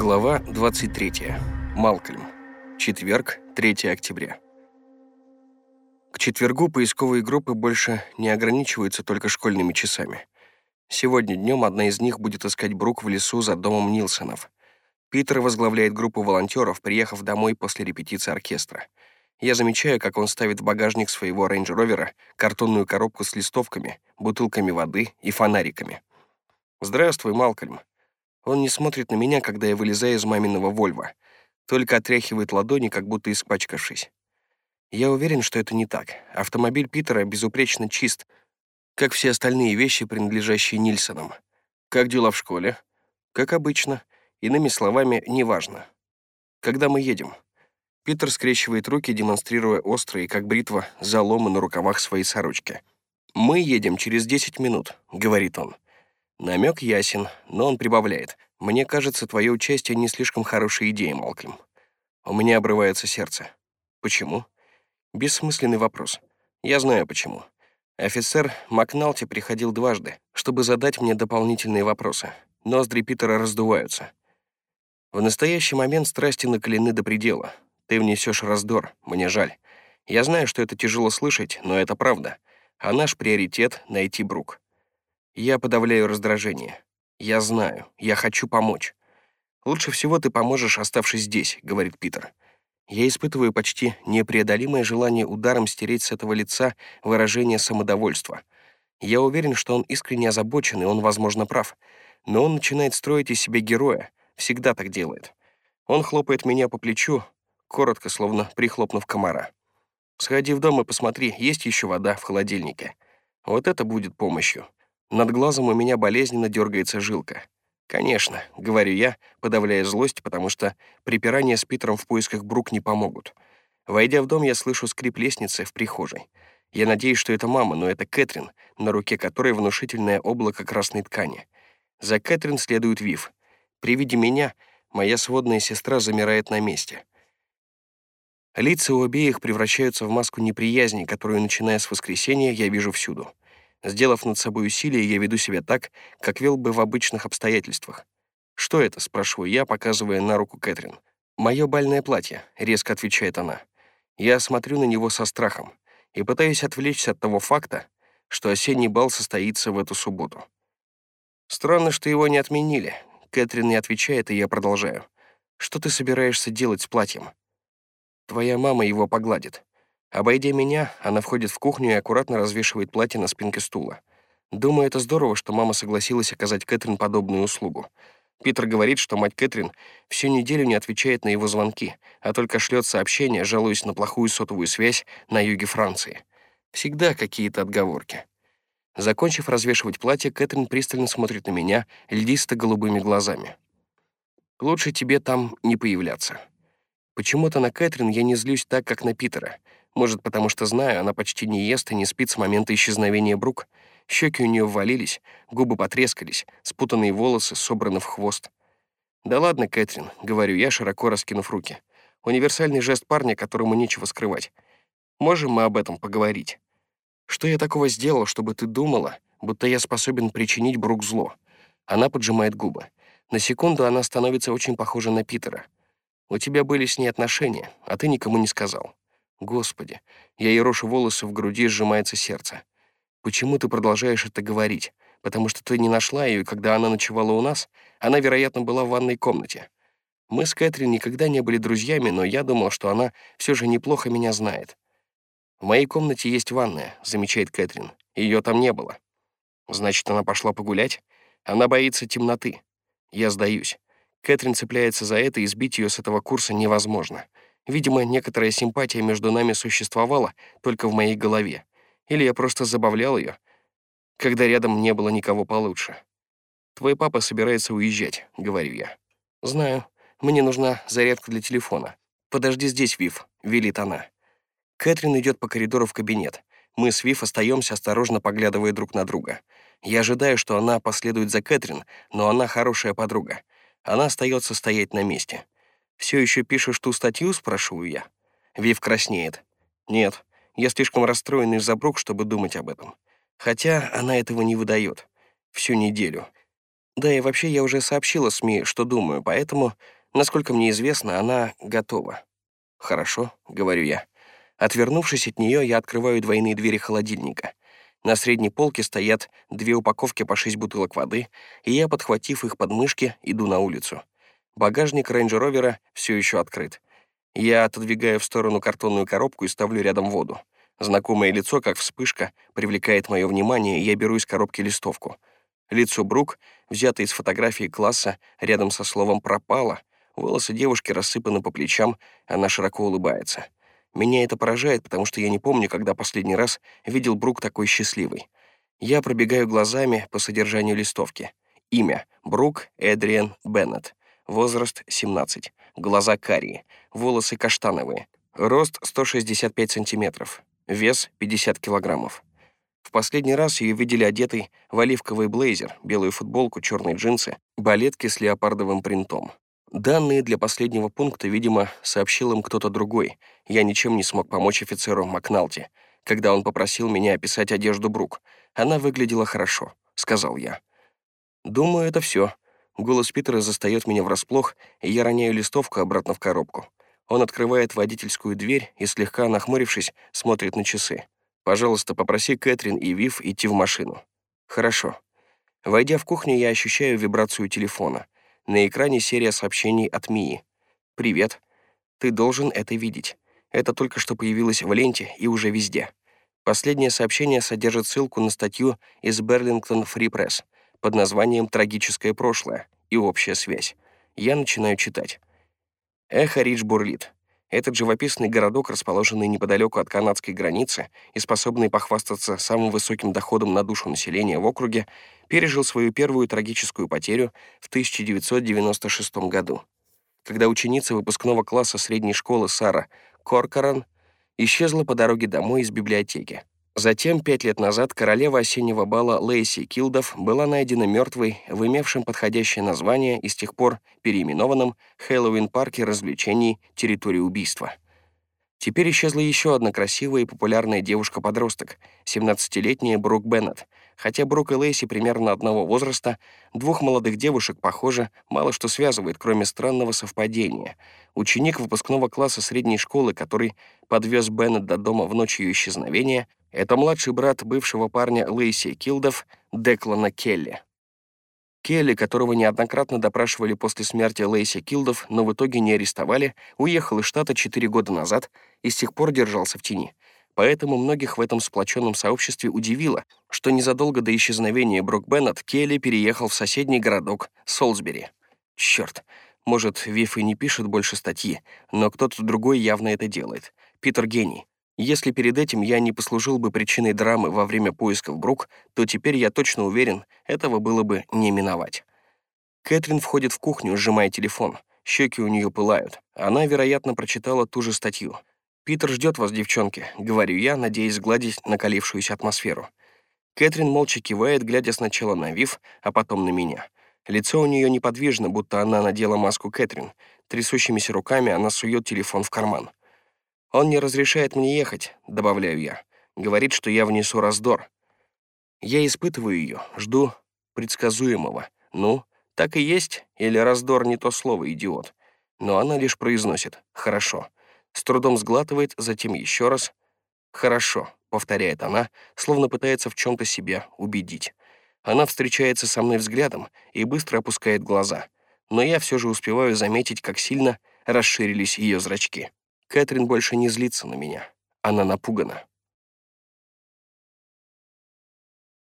Глава 23. Малкольм. Четверг, 3 октября. К четвергу поисковые группы больше не ограничиваются только школьными часами. Сегодня днем одна из них будет искать Брук в лесу за домом Нилсонов. Питер возглавляет группу волонтеров, приехав домой после репетиции оркестра. Я замечаю, как он ставит в багажник своего рейндж-ровера картонную коробку с листовками, бутылками воды и фонариками. «Здравствуй, Малкольм», он не смотрит на меня, когда я вылезаю из маминого Вольва, только отряхивает ладони, как будто испачкавшись. Я уверен, что это не так. Автомобиль Питера безупречно чист, как все остальные вещи, принадлежащие Нильсонам. Как дела в школе? Как обычно. Иными словами, неважно. Когда мы едем? Питер скрещивает руки, демонстрируя острые, как бритва, заломы на рукавах своей сорочки. «Мы едем через 10 минут», — говорит он. Намек ясен, но он прибавляет. «Мне кажется, твое участие не слишком хорошая идея, Малкольм». У меня обрывается сердце. Почему? Бессмысленный вопрос. Я знаю почему. Офицер Макналти приходил дважды, чтобы задать мне дополнительные вопросы. Ноздри Питера раздуваются. В настоящий момент страсти накалены до предела. Ты внесешь раздор, мне жаль. Я знаю, что это тяжело слышать, но это правда. А наш приоритет — найти Брук. Я подавляю раздражение. Я знаю, я хочу помочь. «Лучше всего ты поможешь, оставшись здесь», — говорит Питер. Я испытываю почти непреодолимое желание ударом стереть с этого лица выражение самодовольства. Я уверен, что он искренне озабочен, и он, возможно, прав. Но он начинает строить из себя героя. Всегда так делает. Он хлопает меня по плечу, коротко, словно прихлопнув комара. «Сходи в дом и посмотри, есть еще вода в холодильнике. Вот это будет помощью. Над глазом у меня болезненно дергается жилка. «Конечно», — говорю я, подавляя злость, потому что припирания с Питером в поисках Брук не помогут. Войдя в дом, я слышу скрип лестницы в прихожей. Я надеюсь, что это мама, но это Кэтрин, на руке которой внушительное облако красной ткани. За Кэтрин следует Вив. При виде меня моя сводная сестра замирает на месте. Лица у обеих превращаются в маску неприязни, которую, начиная с воскресенья, я вижу всюду. Сделав над собой усилие, я веду себя так, как вел бы в обычных обстоятельствах. «Что это?» — спрашиваю я, показывая на руку Кэтрин. «Мое бальное платье», — резко отвечает она. Я смотрю на него со страхом и пытаюсь отвлечься от того факта, что осенний бал состоится в эту субботу. «Странно, что его не отменили». Кэтрин не отвечает, и я продолжаю. «Что ты собираешься делать с платьем?» «Твоя мама его погладит. Обойдя меня, она входит в кухню и аккуратно развешивает платье на спинке стула. Думаю, это здорово, что мама согласилась оказать Кэтрин подобную услугу. Питер говорит, что мать Кэтрин всю неделю не отвечает на его звонки, а только шлет сообщения, жалуясь на плохую сотовую связь на юге Франции. Всегда какие-то отговорки. Закончив развешивать платье, Кэтрин пристально смотрит на меня льдисто-голубыми глазами. «Лучше тебе там не появляться». Почему-то на Кэтрин я не злюсь так, как на Питера — может, потому что знаю, она почти не ест и не спит с момента исчезновения Брук. Щеки у нее ввалились, губы потрескались, спутанные волосы собраны в хвост. «Да ладно, Кэтрин», — говорю я, широко раскинув руки. Универсальный жест парня, которому нечего скрывать. Можем мы об этом поговорить? Что я такого сделал, чтобы ты думала, будто я способен причинить Брук зло? Она поджимает губы. На секунду она становится очень похожа на Питера. У тебя были с ней отношения, а ты никому не сказал. Господи, я ерошу волосы в груди, сжимается сердце. Почему ты продолжаешь это говорить? Потому что ты не нашла ее, когда она ночевала у нас? Она, вероятно, была в ванной комнате. Мы с Кэтрин никогда не были друзьями, но я думал, что она все же неплохо меня знает. «В моей комнате есть ванная», — замечает Кэтрин. Ее там не было. Значит, она пошла погулять? Она боится темноты. Я сдаюсь. Кэтрин цепляется за это, и сбить ее с этого курса невозможно. Видимо, некоторая симпатия между нами существовала только в моей голове. Или я просто забавлял ее, когда рядом не было никого получше. «Твой папа собирается уезжать», — говорю я. «Знаю. Мне нужна зарядка для телефона. Подожди здесь, Вив», — велит она. Кэтрин идет по коридору в кабинет. Мы с Вив остаемся, осторожно поглядывая друг на друга. Я ожидаю, что она последует за Кэтрин, но она хорошая подруга. Она остается стоять на месте. «Все еще пишешь ту статью?» — спрашиваю я. Вив краснеет. «Нет, я слишком расстроен из-за Брук, чтобы думать об этом. Хотя она этого не выдает. Всю неделю. Да и вообще я уже сообщила СМИ, что думаю, поэтому, насколько мне известно, она готова. «Хорошо», — говорю я. Отвернувшись от нее, я открываю двойные двери холодильника. На средней полке стоят две упаковки по шесть бутылок воды, и я, подхватив их под мышки, иду на улицу. Багажник рейндж-ровера все еще открыт. Я отодвигаю в сторону картонную коробку и ставлю рядом воду. Знакомое лицо, как вспышка, привлекает мое внимание, и я беру из коробки листовку. Лицо Брук, взято из фотографии класса, рядом со словом «пропало», волосы девушки рассыпаны по плечам, она широко улыбается. Меня это поражает, потому что я не помню, когда последний раз видел Брук такой счастливой. Я пробегаю глазами по содержанию листовки. Имя — Брук Эдриан Беннет. Возраст — 17. Глаза карие. Волосы каштановые. Рост — 165 сантиметров. Вес — 50 килограммов. В последний раз ее видели одетой в оливковый блейзер, белую футболку, черные джинсы, балетки с леопардовым принтом. Данные для последнего пункта, видимо, сообщил им кто-то другой. Я ничем не смог помочь офицеру Макналти, когда он попросил меня описать одежду Брук. Она выглядела хорошо, сказал я. Думаю, это все. Голос Питера застает меня врасплох, и я роняю листовку обратно в коробку. Он открывает водительскую дверь и, слегка нахмурившись, смотрит на часы. «Пожалуйста, попроси Кэтрин и Вив идти в машину». «Хорошо». Войдя в кухню, я ощущаю вибрацию телефона. На экране серия сообщений от Мии. «Привет. Ты должен это видеть. Это только что появилось в ленте и уже везде». Последнее сообщение содержит ссылку на статью из Берлингтон Free Press под названием «Трагическое прошлое» и общая связь. Я начинаю читать. Эхо Ридж бурлит. Этот живописный городок, расположенный неподалеку от канадской границы и способный похвастаться самым высоким доходом на душу населения в округе, пережил свою первую трагическую потерю в 1996 году, когда ученица выпускного класса средней школы Сара Коркоран исчезла по дороге домой из библиотеки. Затем, пять лет назад, королева осеннего бала Лейси Килдов была найдена мертвой в имевшем подходящее название и с тех пор переименованном Хэллоуин-парке развлечений «Территория убийства». Теперь исчезла еще одна красивая и популярная девушка-подросток, 17-летняя Брук Беннет. Хотя Брук и Лейси примерно одного возраста, двух молодых девушек, похоже, мало что связывает, кроме странного совпадения. Ученик выпускного класса средней школы, который подвез Беннет до дома в ночь ее исчезновения, это младший брат бывшего парня Лейси Килдов, Деклана Келли. Келли, которого неоднократно допрашивали после смерти Лейси Килдов, но в итоге не арестовали, уехал из штата 4 года назад и с тех пор держался в тени. Поэтому многих в этом сплоченном сообществе удивило, что незадолго до исчезновения Брок Беннет Келли переехал в соседний городок Солсбери. Черт, может, Виф и не пишет больше статьи, но кто-то другой явно это делает. Питер гений. Если перед этим я не послужил бы причиной драмы во время поисков Брук, то теперь я точно уверен, этого было бы не миновать. Кэтрин входит в кухню, сжимая телефон. Щеки у нее пылают. Она, вероятно, прочитала ту же статью. «Питер ждет вас, девчонки», — говорю я, надеясь сгладить накалившуюся атмосферу. Кэтрин молча кивает, глядя сначала на Вив, а потом на меня. Лицо у нее неподвижно, будто она надела маску Кэтрин. Трясущимися руками она сует телефон в карман. «Он не разрешает мне ехать», — добавляю я. Говорит, что я внесу раздор. Я испытываю ее, жду предсказуемого. Ну, так и есть, или раздор не то слово, идиот. Но она лишь произносит «хорошо». С трудом сглатывает, затем еще раз «хорошо», — повторяет она, словно пытается в чем-то себя убедить. Она встречается со мной взглядом и быстро опускает глаза. Но я все же успеваю заметить, как сильно расширились ее зрачки. Кэтрин больше не злится на меня. Она напугана.